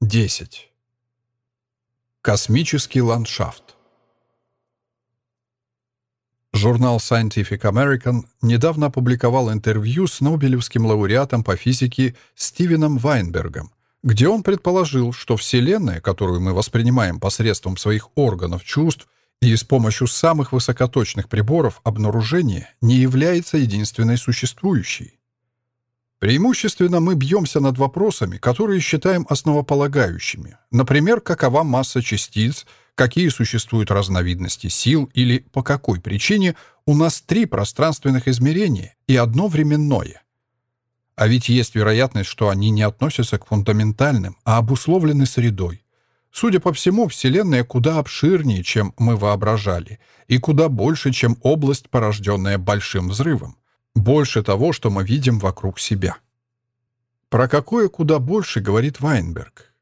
10. Космический ландшафт. Журнал Scientific American недавно опубликовал интервью с Нобелевским лауреатом по физике Стивеном Вайнбергом, где он предположил, что Вселенная, которую мы воспринимаем посредством своих органов чувств и с помощью самых высокоточных приборов обнаружения, не является единственной существующей. Преимущественно мы бьемся над вопросами, которые считаем основополагающими. Например, какова масса частиц, какие существуют разновидности сил или по какой причине у нас три пространственных измерения и одно временное. А ведь есть вероятность, что они не относятся к фундаментальным, а обусловлены средой. Судя по всему, Вселенная куда обширнее, чем мы воображали, и куда больше, чем область, порожденная Большим взрывом больше того, что мы видим вокруг себя. Про какое куда больше говорит Вайнберг?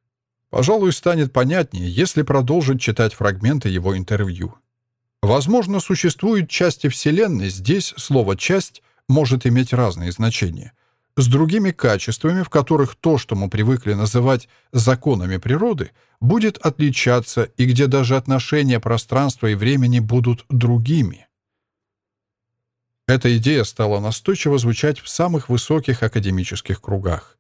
Пожалуй, станет понятнее, если продолжить читать фрагменты его интервью. Возможно, существуют части Вселенной, здесь слово «часть» может иметь разные значения, с другими качествами, в которых то, что мы привыкли называть законами природы, будет отличаться и где даже отношения пространства и времени будут другими. Эта идея стала настойчиво звучать в самых высоких академических кругах.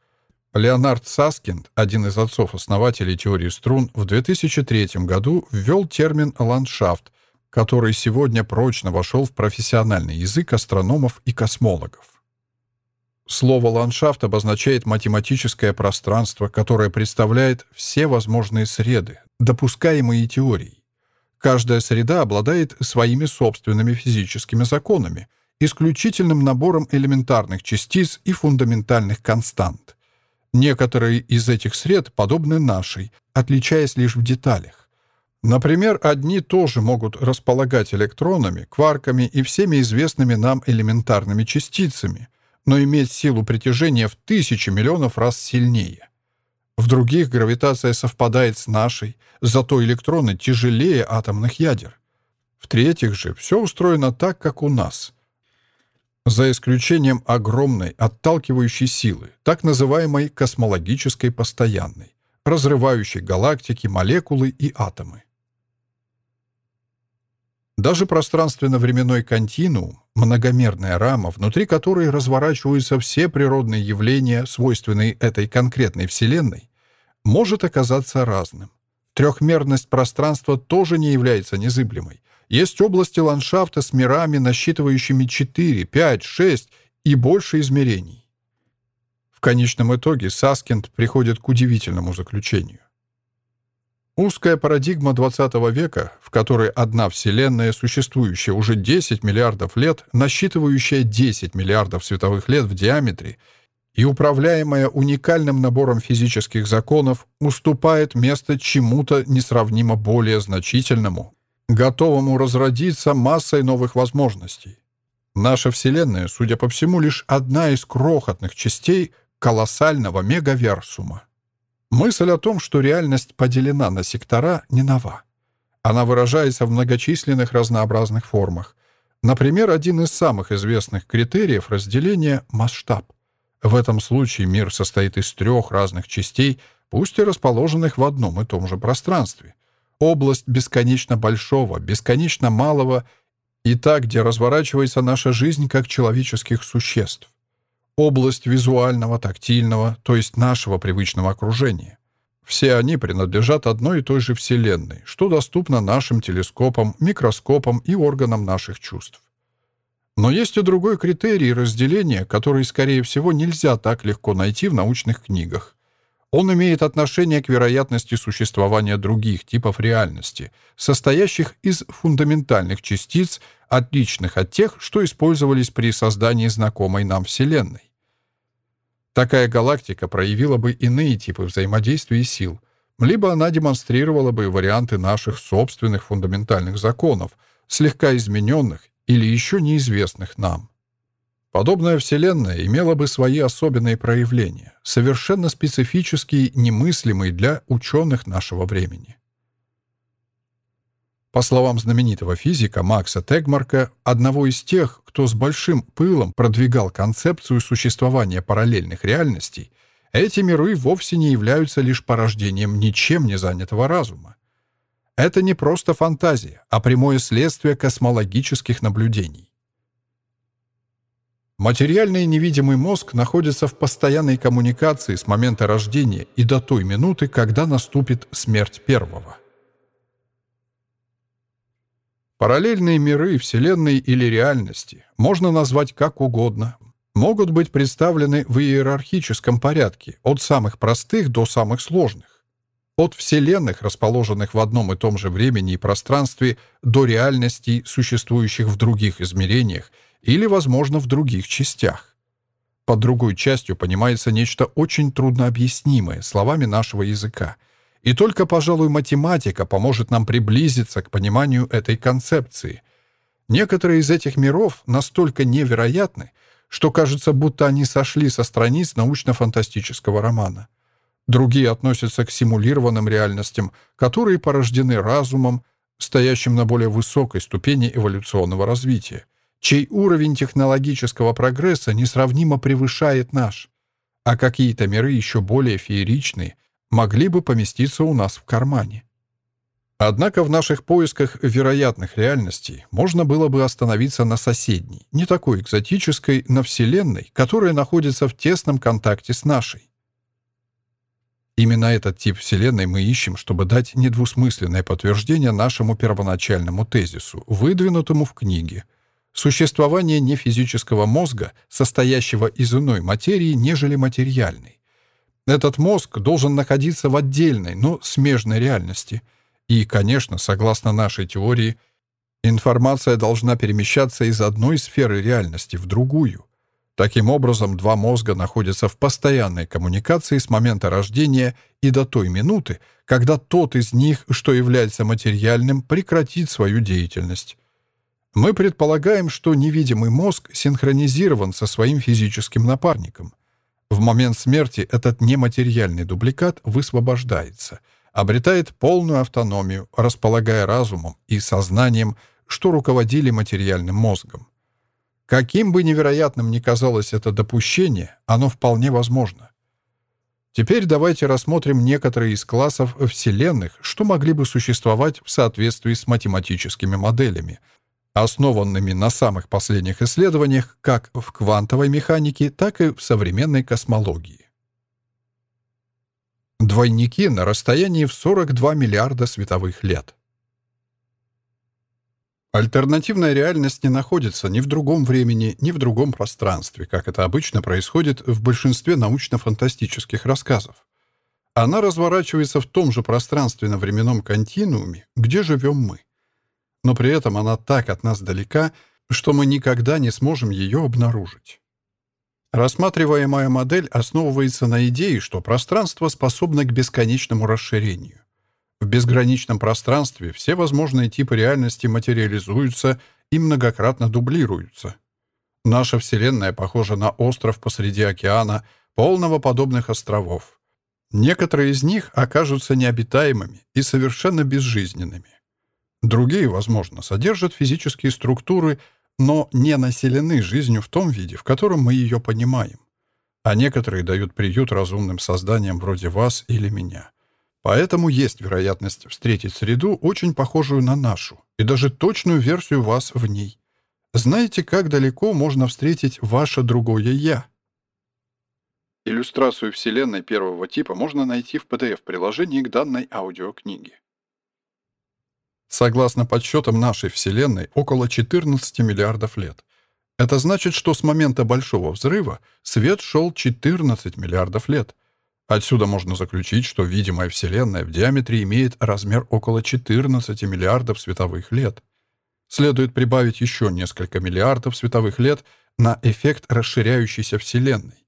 Леонард Саскинд, один из отцов-основателей теории струн, в 2003 году ввел термин «ландшафт», который сегодня прочно вошел в профессиональный язык астрономов и космологов. Слово «ландшафт» обозначает математическое пространство, которое представляет все возможные среды, допускаемые теорией. Каждая среда обладает своими собственными физическими законами, исключительным набором элементарных частиц и фундаментальных констант. Некоторые из этих сред подобны нашей, отличаясь лишь в деталях. Например, одни тоже могут располагать электронами, кварками и всеми известными нам элементарными частицами, но иметь силу притяжения в тысячи миллионов раз сильнее. В других гравитация совпадает с нашей, зато электроны тяжелее атомных ядер. В-третьих же, все устроено так, как у нас за исключением огромной отталкивающей силы, так называемой космологической постоянной, разрывающей галактики, молекулы и атомы. Даже пространственно-временной континуум, многомерная рама, внутри которой разворачиваются все природные явления, свойственные этой конкретной Вселенной, может оказаться разным. Трехмерность пространства тоже не является незыблемой, есть области ландшафта с мирами, насчитывающими 4, 5, 6 и больше измерений. В конечном итоге Саскинд приходит к удивительному заключению. Узкая парадигма XX века, в которой одна Вселенная, существующая уже 10 миллиардов лет, насчитывающая 10 миллиардов световых лет в диаметре и управляемая уникальным набором физических законов, уступает место чему-то несравнимо более значительному, готовому разродиться массой новых возможностей. Наша Вселенная, судя по всему, лишь одна из крохотных частей колоссального мегаверсума. Мысль о том, что реальность поделена на сектора, не нова. Она выражается в многочисленных разнообразных формах. Например, один из самых известных критериев разделения — масштаб. В этом случае мир состоит из трех разных частей, пусть и расположенных в одном и том же пространстве — область бесконечно большого, бесконечно малого и та, где разворачивается наша жизнь как человеческих существ. Область визуального, тактильного, то есть нашего привычного окружения. Все они принадлежат одной и той же Вселенной, что доступно нашим телескопам, микроскопам и органам наших чувств. Но есть и другой критерий разделения, который, скорее всего, нельзя так легко найти в научных книгах. Он имеет отношение к вероятности существования других типов реальности, состоящих из фундаментальных частиц, отличных от тех, что использовались при создании знакомой нам Вселенной. Такая галактика проявила бы иные типы взаимодействия сил, либо она демонстрировала бы варианты наших собственных фундаментальных законов, слегка измененных или еще неизвестных нам. Подобная Вселенная имела бы свои особенные проявления, совершенно специфические, немыслимые для ученых нашего времени. По словам знаменитого физика Макса Тегмарка, одного из тех, кто с большим пылом продвигал концепцию существования параллельных реальностей, Эти миры вовсе не являются лишь порождением ничем не занятого разума. Это не просто фантазия, а прямое следствие космологических наблюдений. Материальный невидимый мозг находятся в постоянной коммуникации с момента рождения и до той минуты, когда наступит смерть первого. Параллельные миры, вселенной или реальности можно назвать как угодно, могут быть представлены в иерархическом порядке, от самых простых до самых сложных. От вселенных, расположенных в одном и том же времени и пространстве, до реальностей, существующих в других измерениях или, возможно, в других частях. Под другой частью понимается нечто очень труднообъяснимое словами нашего языка. И только, пожалуй, математика поможет нам приблизиться к пониманию этой концепции. Некоторые из этих миров настолько невероятны, что кажется, будто они сошли со страниц научно-фантастического романа. Другие относятся к симулированным реальностям, которые порождены разумом, стоящим на более высокой ступени эволюционного развития, чей уровень технологического прогресса несравнимо превышает наш, а какие-то миры еще более фееричные могли бы поместиться у нас в кармане. Однако в наших поисках вероятных реальностей можно было бы остановиться на соседней, не такой экзотической, на Вселенной, которая находится в тесном контакте с нашей. Именно этот тип Вселенной мы ищем, чтобы дать недвусмысленное подтверждение нашему первоначальному тезису, выдвинутому в книге. Существование нефизического мозга, состоящего из иной материи, нежели материальной. Этот мозг должен находиться в отдельной, но смежной реальности — и, конечно, согласно нашей теории, информация должна перемещаться из одной сферы реальности в другую. Таким образом, два мозга находятся в постоянной коммуникации с момента рождения и до той минуты, когда тот из них, что является материальным, прекратит свою деятельность. Мы предполагаем, что невидимый мозг синхронизирован со своим физическим напарником. В момент смерти этот нематериальный дубликат высвобождается — обретает полную автономию, располагая разумом и сознанием, что руководили материальным мозгом. Каким бы невероятным ни казалось это допущение, оно вполне возможно. Теперь давайте рассмотрим некоторые из классов вселенных, что могли бы существовать в соответствии с математическими моделями, основанными на самых последних исследованиях как в квантовой механике, так и в современной космологии. Двойники на расстоянии в 42 миллиарда световых лет. Альтернативная реальность не находится ни в другом времени, ни в другом пространстве, как это обычно происходит в большинстве научно-фантастических рассказов. Она разворачивается в том же пространственно-временном континууме, где живем мы. Но при этом она так от нас далека, что мы никогда не сможем ее обнаружить. Рассматриваемая модель основывается на идее, что пространство способно к бесконечному расширению. В безграничном пространстве все возможные типы реальности материализуются и многократно дублируются. Наша Вселенная похожа на остров посреди океана, полного подобных островов. Некоторые из них окажутся необитаемыми и совершенно безжизненными. Другие, возможно, содержат физические структуры, но не населены жизнью в том виде, в котором мы ее понимаем. А некоторые дают приют разумным созданиям вроде вас или меня. Поэтому есть вероятность встретить среду, очень похожую на нашу, и даже точную версию вас в ней. Знаете, как далеко можно встретить ваше другое «я»? Иллюстрацию Вселенной первого типа можно найти в PDF-приложении к данной аудиокниге. Согласно подсчетам нашей Вселенной, около 14 миллиардов лет. Это значит, что с момента Большого Взрыва свет шел 14 миллиардов лет. Отсюда можно заключить, что видимая Вселенная в диаметре имеет размер около 14 миллиардов световых лет. Следует прибавить еще несколько миллиардов световых лет на эффект расширяющейся Вселенной.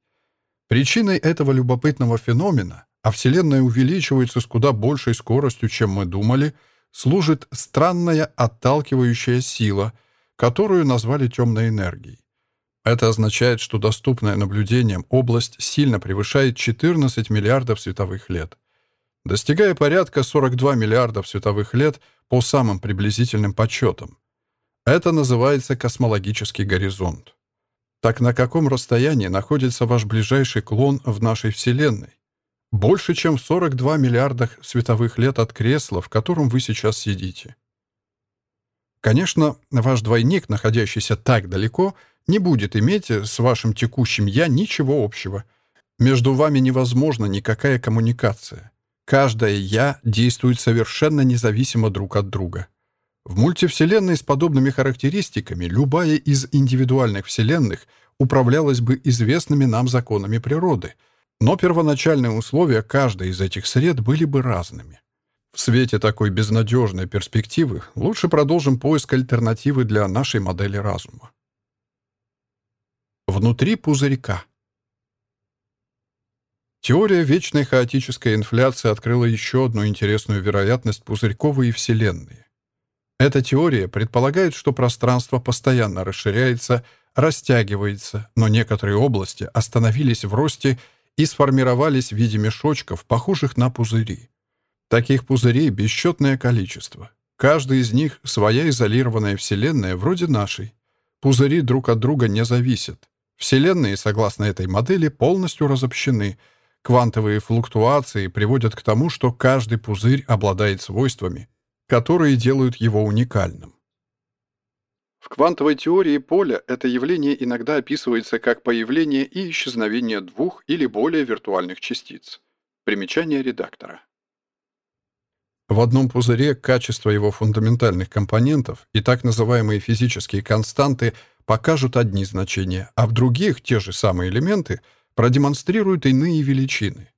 Причиной этого любопытного феномена, а Вселенная увеличивается с куда большей скоростью, чем мы думали — служит странная отталкивающая сила, которую назвали темной энергией. Это означает, что доступная наблюдением область сильно превышает 14 миллиардов световых лет, достигая порядка 42 миллиардов световых лет по самым приблизительным подсчетам. Это называется космологический горизонт. Так на каком расстоянии находится ваш ближайший клон в нашей Вселенной? Больше, чем в 42 миллиардах световых лет от кресла, в котором вы сейчас сидите. Конечно, ваш двойник, находящийся так далеко, не будет иметь с вашим текущим «я» ничего общего. Между вами невозможна никакая коммуникация. Каждое «я» действует совершенно независимо друг от друга. В мультивселенной с подобными характеристиками любая из индивидуальных вселенных управлялась бы известными нам законами природы, но первоначальные условия каждой из этих сред были бы разными. В свете такой безнадежной перспективы лучше продолжим поиск альтернативы для нашей модели разума. Внутри пузырька. Теория вечной хаотической инфляции открыла еще одну интересную вероятность пузырьковой вселенной. Эта теория предполагает, что пространство постоянно расширяется, растягивается, но некоторые области остановились в росте и сформировались в виде мешочков, похожих на пузыри. Таких пузырей бесчетное количество. Каждый из них — своя изолированная вселенная, вроде нашей. Пузыри друг от друга не зависят. Вселенные, согласно этой модели, полностью разобщены. Квантовые флуктуации приводят к тому, что каждый пузырь обладает свойствами, которые делают его уникальным. В квантовой теории поля это явление иногда описывается как появление и исчезновение двух или более виртуальных частиц. Примечание редактора. В одном пузыре качество его фундаментальных компонентов и так называемые физические константы покажут одни значения, а в других те же самые элементы продемонстрируют иные величины.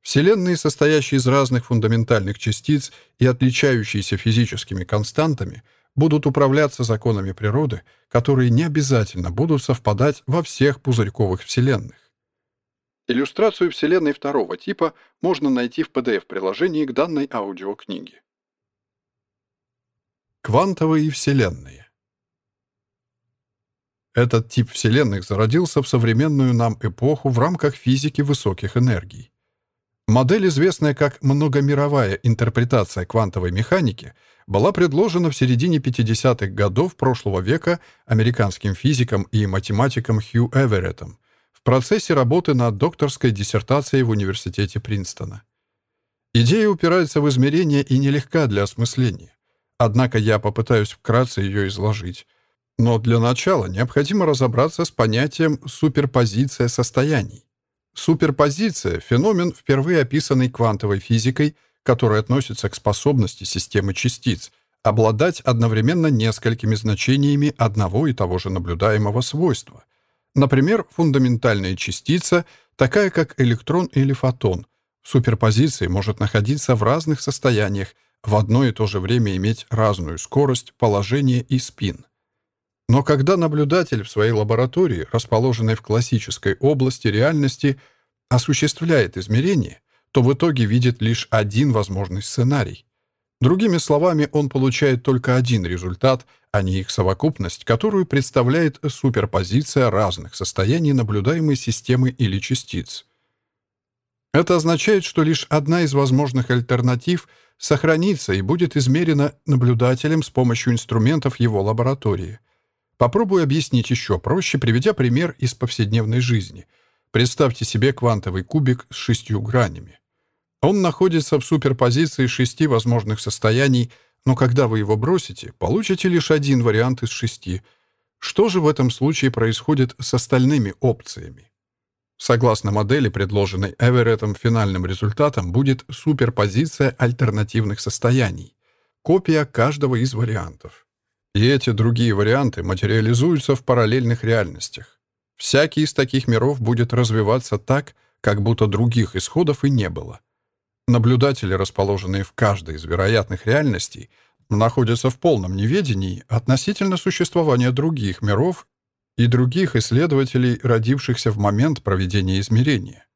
Вселенные, состоящие из разных фундаментальных частиц и отличающиеся физическими константами, будут управляться законами природы, которые не обязательно будут совпадать во всех пузырьковых вселенных. Иллюстрацию вселенной второго типа можно найти в PDF-приложении к данной аудиокниге. Квантовые вселенные Этот тип вселенных зародился в современную нам эпоху в рамках физики высоких энергий. Модель, известная как многомировая интерпретация квантовой механики, была предложена в середине 50-х годов прошлого века американским физиком и математиком Хью Эвереттом в процессе работы над докторской диссертацией в Университете Принстона. Идея упирается в измерение и нелегка для осмысления. Однако я попытаюсь вкратце ее изложить. Но для начала необходимо разобраться с понятием «суперпозиция состояний». Суперпозиция — феномен, впервые описанный квантовой физикой, который относится к способности системы частиц обладать одновременно несколькими значениями одного и того же наблюдаемого свойства. Например, фундаментальная частица, такая как электрон или фотон, в суперпозиции может находиться в разных состояниях, в одно и то же время иметь разную скорость, положение и спин. Но когда наблюдатель в своей лаборатории, расположенной в классической области реальности, осуществляет измерение, то в итоге видит лишь один возможный сценарий. Другими словами, он получает только один результат, а не их совокупность, которую представляет суперпозиция разных состояний наблюдаемой системы или частиц. Это означает, что лишь одна из возможных альтернатив сохранится и будет измерена наблюдателем с помощью инструментов его лаборатории — Попробую объяснить еще проще, приведя пример из повседневной жизни. Представьте себе квантовый кубик с шестью гранями. Он находится в суперпозиции шести возможных состояний, но когда вы его бросите, получите лишь один вариант из шести. Что же в этом случае происходит с остальными опциями? Согласно модели, предложенной Эвереттом, финальным результатом будет суперпозиция альтернативных состояний, копия каждого из вариантов. И эти другие варианты материализуются в параллельных реальностях. Всякий из таких миров будет развиваться так, как будто других исходов и не было. Наблюдатели, расположенные в каждой из вероятных реальностей, находятся в полном неведении относительно существования других миров и других исследователей, родившихся в момент проведения измерения.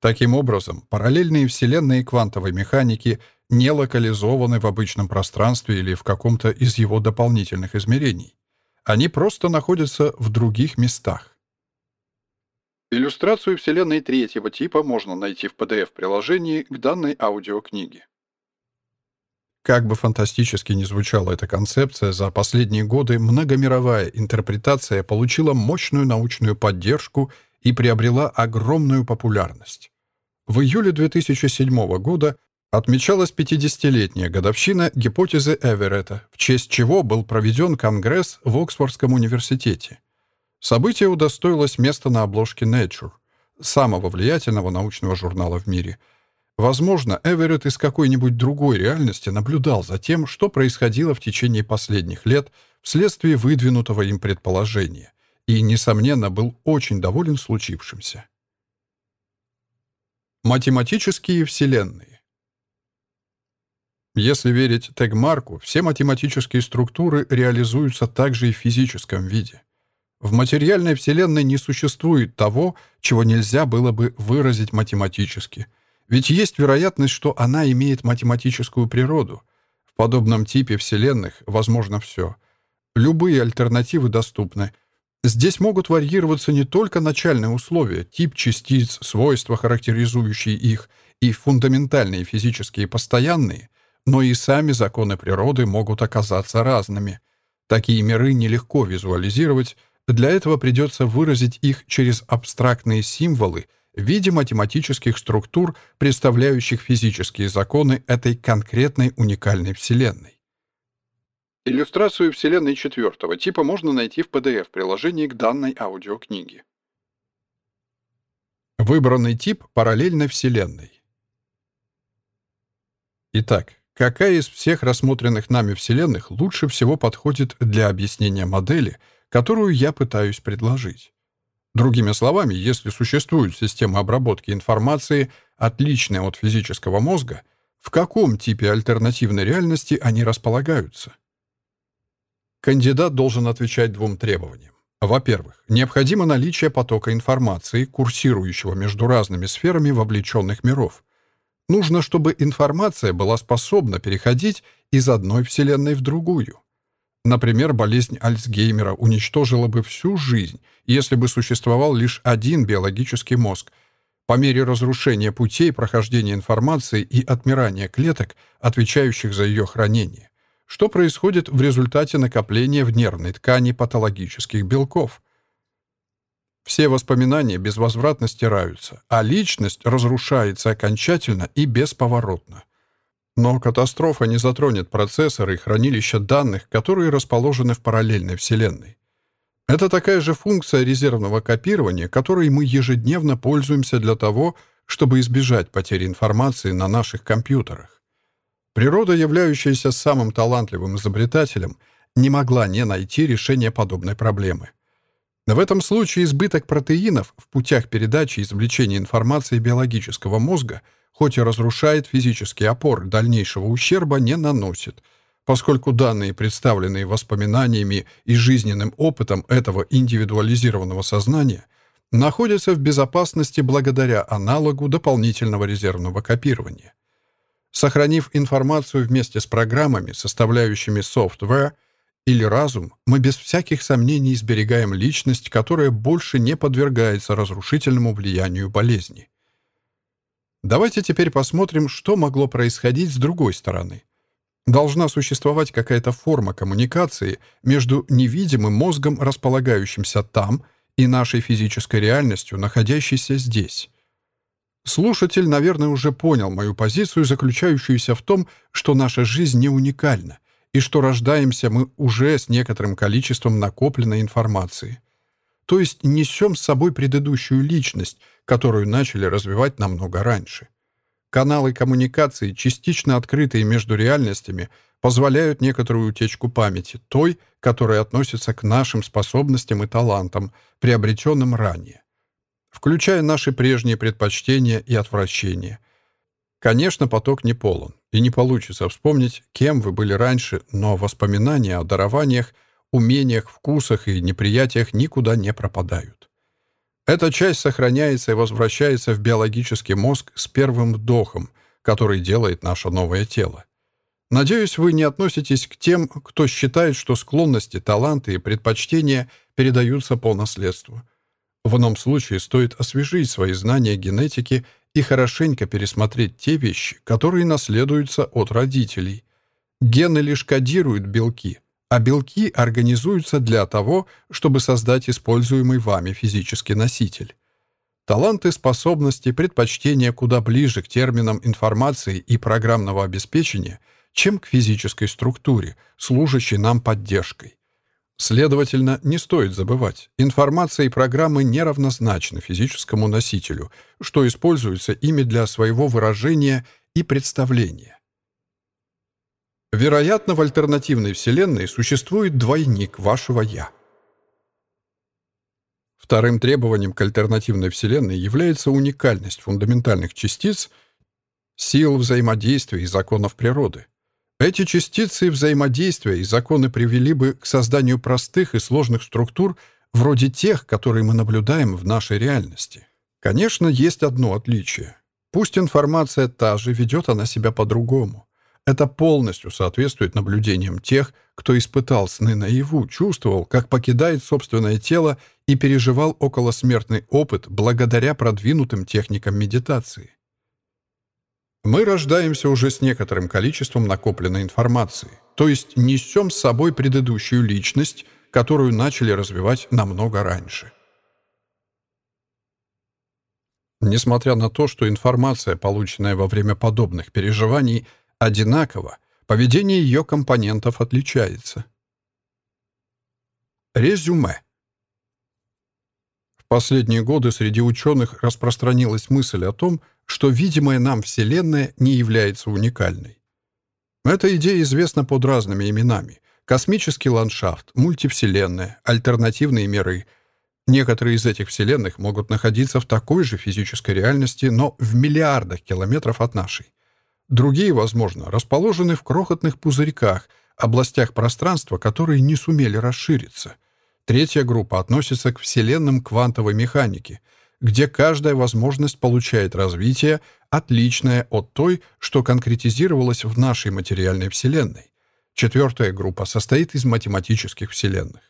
Таким образом, параллельные вселенные квантовой механики не локализованы в обычном пространстве или в каком-то из его дополнительных измерений. Они просто находятся в других местах. Иллюстрацию Вселенной третьего типа можно найти в PDF-приложении к данной аудиокниге. Как бы фантастически ни звучала эта концепция, за последние годы многомировая интерпретация получила мощную научную поддержку и приобрела огромную популярность. В июле 2007 года отмечалась 50-летняя годовщина гипотезы Эверетта, в честь чего был проведен конгресс в Оксфордском университете. Событие удостоилось места на обложке Nature, самого влиятельного научного журнала в мире – Возможно, Эверетт из какой-нибудь другой реальности наблюдал за тем, что происходило в течение последних лет вследствие выдвинутого им предположения, и, несомненно, был очень доволен случившимся. Математические вселенные Если верить Тегмарку, все математические структуры реализуются также и в физическом виде. В материальной вселенной не существует того, чего нельзя было бы выразить математически – ведь есть вероятность, что она имеет математическую природу. В подобном типе вселенных возможно все. Любые альтернативы доступны. Здесь могут варьироваться не только начальные условия, тип частиц, свойства, характеризующие их, и фундаментальные физические постоянные, но и сами законы природы могут оказаться разными. Такие миры нелегко визуализировать, для этого придется выразить их через абстрактные символы — в виде математических структур, представляющих физические законы этой конкретной уникальной Вселенной. Иллюстрацию Вселенной четвертого типа можно найти в PDF-приложении к данной аудиокниге. Выбранный тип параллельной Вселенной. Итак, какая из всех рассмотренных нами Вселенных лучше всего подходит для объяснения модели, которую я пытаюсь предложить? Другими словами, если существует система обработки информации, отличная от физического мозга, в каком типе альтернативной реальности они располагаются? Кандидат должен отвечать двум требованиям. Во-первых, необходимо наличие потока информации, курсирующего между разными сферами вовлеченных миров. Нужно, чтобы информация была способна переходить из одной Вселенной в другую. Например, болезнь Альцгеймера уничтожила бы всю жизнь, если бы существовал лишь один биологический мозг. По мере разрушения путей прохождения информации и отмирания клеток, отвечающих за ее хранение, что происходит в результате накопления в нервной ткани патологических белков. Все воспоминания безвозвратно стираются, а личность разрушается окончательно и бесповоротно. Но катастрофа не затронет процессоры и хранилища данных, которые расположены в параллельной вселенной. Это такая же функция резервного копирования, которой мы ежедневно пользуемся для того, чтобы избежать потери информации на наших компьютерах. Природа, являющаяся самым талантливым изобретателем, не могла не найти решения подобной проблемы. В этом случае избыток протеинов в путях передачи и извлечения информации биологического мозга – хоть и разрушает физический опор, дальнейшего ущерба не наносит, поскольку данные, представленные воспоминаниями и жизненным опытом этого индивидуализированного сознания, находятся в безопасности благодаря аналогу дополнительного резервного копирования. Сохранив информацию вместе с программами, составляющими софтвер или разум, мы без всяких сомнений сберегаем личность, которая больше не подвергается разрушительному влиянию болезни. Давайте теперь посмотрим, что могло происходить с другой стороны. Должна существовать какая-то форма коммуникации между невидимым мозгом, располагающимся там, и нашей физической реальностью, находящейся здесь. Слушатель, наверное, уже понял мою позицию, заключающуюся в том, что наша жизнь не уникальна, и что рождаемся мы уже с некоторым количеством накопленной информации. То есть несем с собой предыдущую личность, которую начали развивать намного раньше. Каналы коммуникации, частично открытые между реальностями, позволяют некоторую утечку памяти, той, которая относится к нашим способностям и талантам, приобретенным ранее, включая наши прежние предпочтения и отвращения. Конечно, поток не полон, и не получится вспомнить, кем вы были раньше, но воспоминания о дарованиях, умениях, вкусах и неприятиях никуда не пропадают. Эта часть сохраняется и возвращается в биологический мозг с первым вдохом, который делает наше новое тело. Надеюсь, вы не относитесь к тем, кто считает, что склонности, таланты и предпочтения передаются по наследству. В ином случае стоит освежить свои знания генетики и хорошенько пересмотреть те вещи, которые наследуются от родителей. Гены лишь кодируют белки, а белки организуются для того, чтобы создать используемый вами физический носитель. Таланты, способности, предпочтения куда ближе к терминам информации и программного обеспечения, чем к физической структуре, служащей нам поддержкой. Следовательно, не стоит забывать, информация и программы неравнозначны физическому носителю, что используется ими для своего выражения и представления. Вероятно, в альтернативной Вселенной существует двойник вашего «я». Вторым требованием к альтернативной Вселенной является уникальность фундаментальных частиц, сил взаимодействия и законов природы. Эти частицы взаимодействия и законы привели бы к созданию простых и сложных структур, вроде тех, которые мы наблюдаем в нашей реальности. Конечно, есть одно отличие. Пусть информация та же, ведет она себя по-другому. Это полностью соответствует наблюдениям тех, кто испытал сны наяву, чувствовал, как покидает собственное тело и переживал околосмертный опыт благодаря продвинутым техникам медитации. Мы рождаемся уже с некоторым количеством накопленной информации, то есть несем с собой предыдущую личность, которую начали развивать намного раньше. Несмотря на то, что информация, полученная во время подобных переживаний, одинакова, поведение ее компонентов отличается. Резюме. В последние годы среди ученых распространилась мысль о том, что видимая нам Вселенная не является уникальной. Эта идея известна под разными именами. Космический ландшафт, мультивселенная, альтернативные миры. Некоторые из этих вселенных могут находиться в такой же физической реальности, но в миллиардах километров от нашей. Другие, возможно, расположены в крохотных пузырьках, областях пространства, которые не сумели расшириться. Третья группа относится к вселенным квантовой механики — где каждая возможность получает развитие, отличное от той, что конкретизировалось в нашей материальной Вселенной. Четвертая группа состоит из математических вселенных.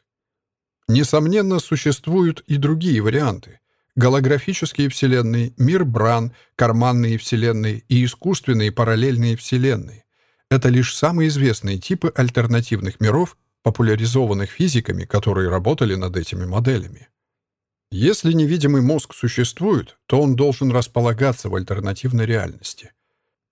Несомненно, существуют и другие варианты. Голографические вселенные, мир Бран, карманные вселенные и искусственные параллельные вселенные. Это лишь самые известные типы альтернативных миров, популяризованных физиками, которые работали над этими моделями. Если невидимый мозг существует, то он должен располагаться в альтернативной реальности.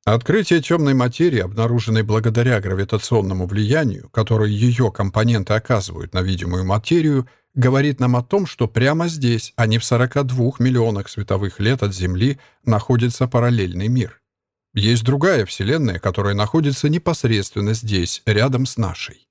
Открытие темной материи, обнаруженной благодаря гравитационному влиянию, которое ее компоненты оказывают на видимую материю, говорит нам о том, что прямо здесь, а не в 42 миллионах световых лет от Земли, находится параллельный мир. Есть другая Вселенная, которая находится непосредственно здесь, рядом с нашей.